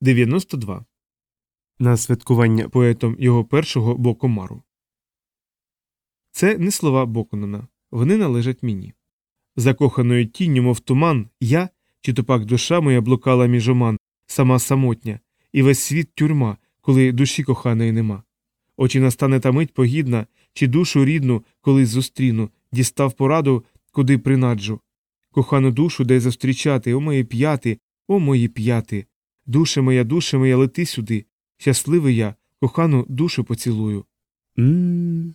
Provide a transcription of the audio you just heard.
92. На святкування поетом його першого Бокомару. Це не слова Боконона. Вони належать мені. Закоханою тінню, мов туман, я, чи то пак душа моя блукала між оман, сама самотня, і весь світ тюрма, коли душі коханої нема. Очі настане та мить погідна, чи душу рідну, колись зустріну, дістав пораду, куди принаджу. Кохану душу де зустрічати, о мої п'яти, о мої п'яти. Душе моя, душе моя, лети сюди. Щасливий я, кохану душу поцілую. М,